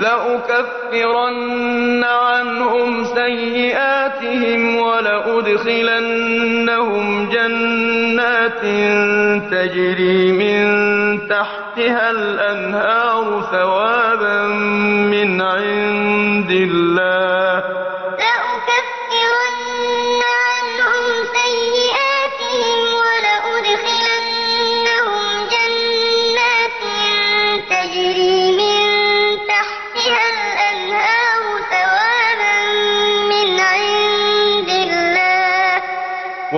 لأكفرن عنهم سيئاتهم ولأدخلنهم جنات تجري من تحتها الأنهار ثوابا من عند الله.